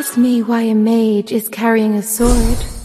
Ask me why a mage is carrying a sword.